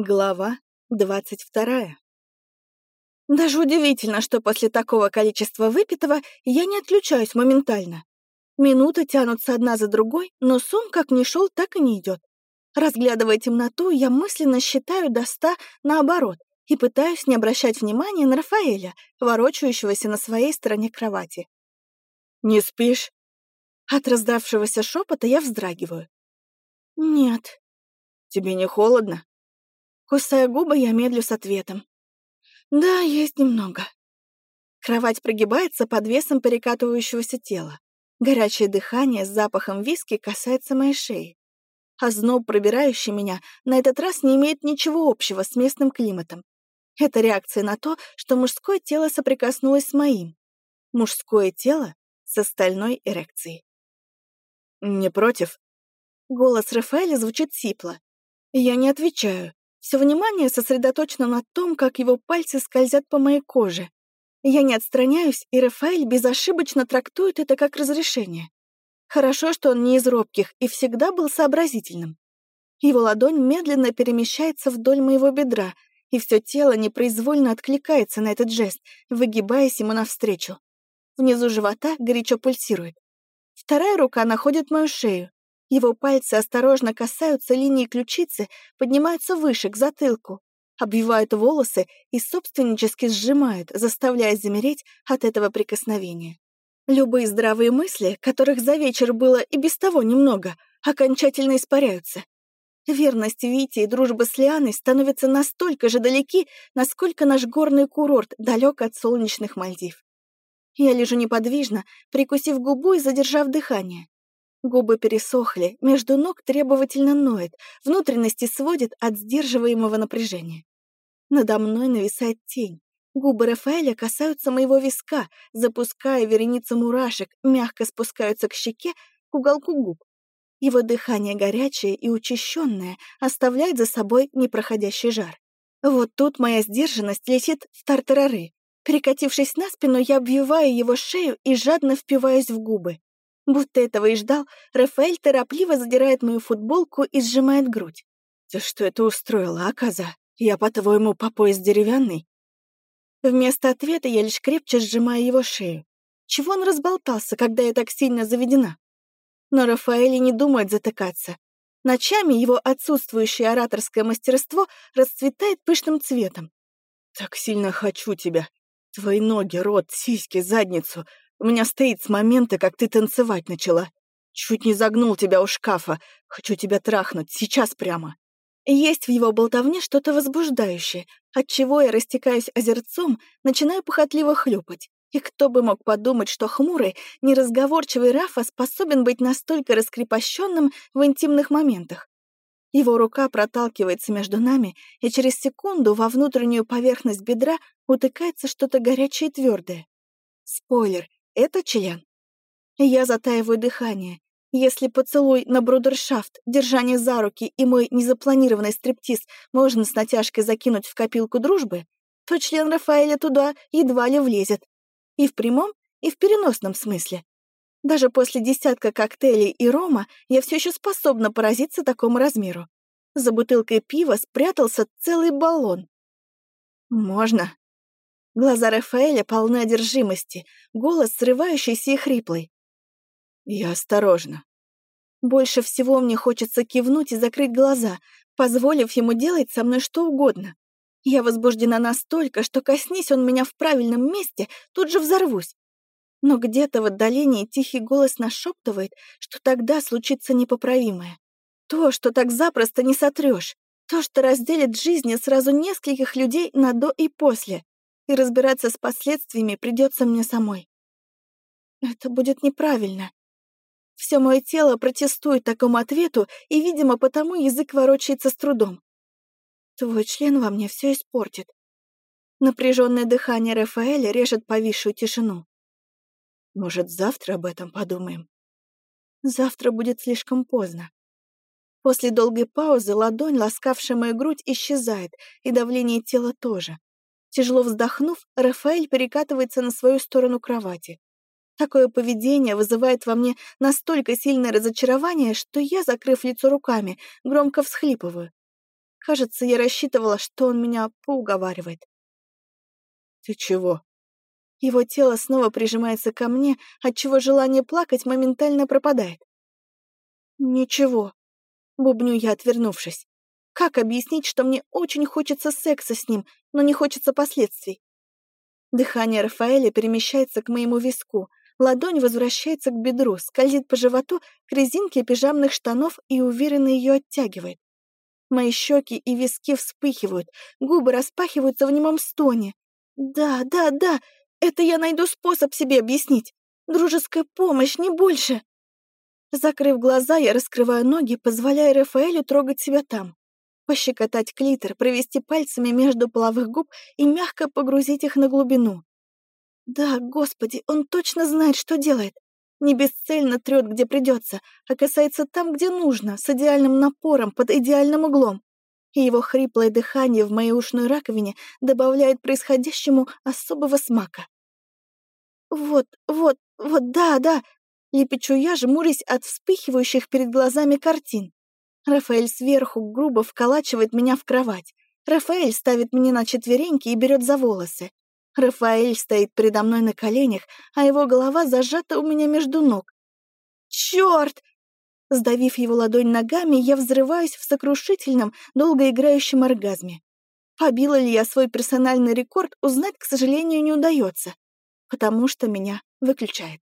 Глава двадцать вторая. Даже удивительно, что после такого количества выпитого я не отключаюсь моментально. Минуты тянутся одна за другой, но сон как ни шел, так и не идет. Разглядывая темноту, я мысленно считаю до ста наоборот и пытаюсь не обращать внимания на Рафаэля, ворочающегося на своей стороне кровати. «Не спишь?» От раздавшегося шепота я вздрагиваю. «Нет». «Тебе не холодно?» Кусая губы, я медлю с ответом. «Да, есть немного». Кровать прогибается под весом перекатывающегося тела. Горячее дыхание с запахом виски касается моей шеи. А зноб, пробирающий меня, на этот раз не имеет ничего общего с местным климатом. Это реакция на то, что мужское тело соприкоснулось с моим. Мужское тело с остальной эрекцией. «Не против?» Голос Рафаэля звучит сипло. Я не отвечаю. Все внимание сосредоточено на том, как его пальцы скользят по моей коже. Я не отстраняюсь, и Рафаэль безошибочно трактует это как разрешение. Хорошо, что он не из робких и всегда был сообразительным. Его ладонь медленно перемещается вдоль моего бедра, и все тело непроизвольно откликается на этот жест, выгибаясь ему навстречу. Внизу живота горячо пульсирует. Вторая рука находит мою шею, его пальцы осторожно касаются линии ключицы, поднимаются выше, к затылку, обвивают волосы и собственнически сжимают, заставляя замереть от этого прикосновения. Любые здравые мысли, которых за вечер было и без того немного, окончательно испаряются. Верность Вите и дружба с Лианой становятся настолько же далеки, насколько наш горный курорт далек от солнечных Мальдив. Я лежу неподвижно, прикусив губу и задержав дыхание. Губы пересохли, между ног требовательно ноет, внутренности сводит от сдерживаемого напряжения. Надо мной нависает тень. Губы Рафаэля касаются моего виска, запуская вереницу мурашек, мягко спускаются к щеке, к уголку губ. Его дыхание горячее и учащенное оставляет за собой непроходящий жар. Вот тут моя сдержанность летит в тартарары. Перекатившись на спину, я обвиваю его шею и жадно впиваюсь в губы. Будто этого и ждал, Рафаэль торопливо задирает мою футболку и сжимает грудь. «Ты что это устроила, а, Я, по-твоему, по пояс деревянный?» Вместо ответа я лишь крепче сжимаю его шею. Чего он разболтался, когда я так сильно заведена? Но Рафаэль не думает затыкаться. Ночами его отсутствующее ораторское мастерство расцветает пышным цветом. «Так сильно хочу тебя. Твои ноги, рот, сиськи, задницу. У меня стоит с момента, как ты танцевать начала. Чуть не загнул тебя у шкафа. Хочу тебя трахнуть, сейчас прямо. Есть в его болтовне что-то возбуждающее, отчего я растекаюсь озерцом, начинаю похотливо хлюпать. И кто бы мог подумать, что хмурый, неразговорчивый Рафа способен быть настолько раскрепощенным в интимных моментах. Его рука проталкивается между нами, и через секунду во внутреннюю поверхность бедра утыкается что-то горячее и твердое. Спойлер, это член. Я затаиваю дыхание. Если поцелуй на брудершафт, держание за руки и мой незапланированный стриптиз можно с натяжкой закинуть в копилку дружбы, то член Рафаэля туда едва ли влезет. И в прямом, и в переносном смысле. Даже после десятка коктейлей и рома я все еще способна поразиться такому размеру. За бутылкой пива спрятался целый баллон. «Можно?» Глаза Рафаэля полны одержимости, голос срывающийся и хриплый. «Я осторожно». Больше всего мне хочется кивнуть и закрыть глаза, позволив ему делать со мной что угодно. Я возбуждена настолько, что коснись он меня в правильном месте, тут же взорвусь. Но где-то в отдалении тихий голос нашептывает, что тогда случится непоправимое. То, что так запросто не сотрешь. То, что разделит жизни сразу нескольких людей на до и после и разбираться с последствиями придется мне самой. Это будет неправильно. Все мое тело протестует такому ответу, и, видимо, потому язык ворочается с трудом. Твой член во мне все испортит. Напряженное дыхание Рафаэля режет повисшую тишину. Может, завтра об этом подумаем? Завтра будет слишком поздно. После долгой паузы ладонь, ласкавшая мою грудь, исчезает, и давление тела тоже. Тяжело вздохнув, Рафаэль перекатывается на свою сторону кровати. Такое поведение вызывает во мне настолько сильное разочарование, что я, закрыв лицо руками, громко всхлипываю. Кажется, я рассчитывала, что он меня поуговаривает. «Ты чего?» Его тело снова прижимается ко мне, отчего желание плакать моментально пропадает. «Ничего», — бубню я, отвернувшись. «Как объяснить, что мне очень хочется секса с ним, но не хочется последствий?» Дыхание Рафаэля перемещается к моему виску, ладонь возвращается к бедру, скользит по животу к резинке пижамных штанов и уверенно ее оттягивает. Мои щеки и виски вспыхивают, губы распахиваются в немом стоне. «Да, да, да, это я найду способ себе объяснить. Дружеская помощь, не больше!» Закрыв глаза, я раскрываю ноги, позволяя Рафаэлю трогать себя там. Пощекотать клитор, провести пальцами между половых губ и мягко погрузить их на глубину. Да, господи, он точно знает, что делает. Не бесцельно трёт, где придется, а касается там, где нужно, с идеальным напором, под идеальным углом. И его хриплое дыхание в моей ушной раковине добавляет происходящему особого смака. Вот, вот, вот, да, да, Лепечу я, жмурясь от вспыхивающих перед глазами картин. Рафаэль сверху грубо вколачивает меня в кровать. Рафаэль ставит меня на четвереньки и берет за волосы. Рафаэль стоит передо мной на коленях, а его голова зажата у меня между ног. Черт! Сдавив его ладонь ногами, я взрываюсь в сокрушительном, долгоиграющем оргазме. Побила ли я свой персональный рекорд, узнать, к сожалению, не удается, потому что меня выключает.